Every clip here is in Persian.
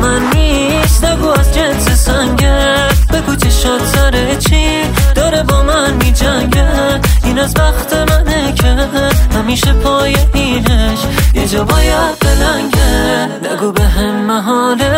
من نیست نگو از جنس سنگه بگو چشات سر چی داره با من می جنگه این از وقت منه که همیشه پای اینش یه جا باید بلنگه نگو به هم محاله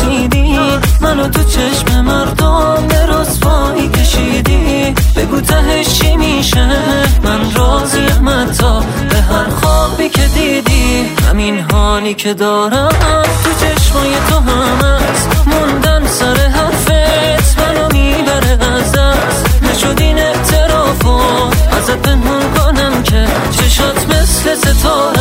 رسیدی؟ منو تو چشم مردم به رسوایی کشیدی؟ بگو تهش چی میشه؟ من راضیم تا به هر خوابی که دیدی. همین حالی که دارم تو چشمای تو هم هست. موندن سر حرفت منو می‌بره از دست. نشد این اعتراف و ازت پنهون کنم که چشات مثل ستاره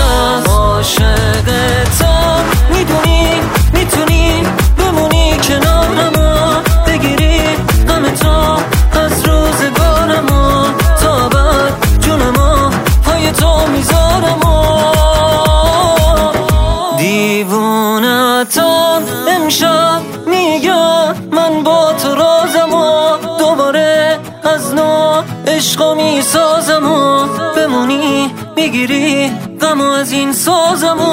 من با تو رازم و دوباره از نو عشقا می‌سازم و بمونی می‌گیری غم از این سازم و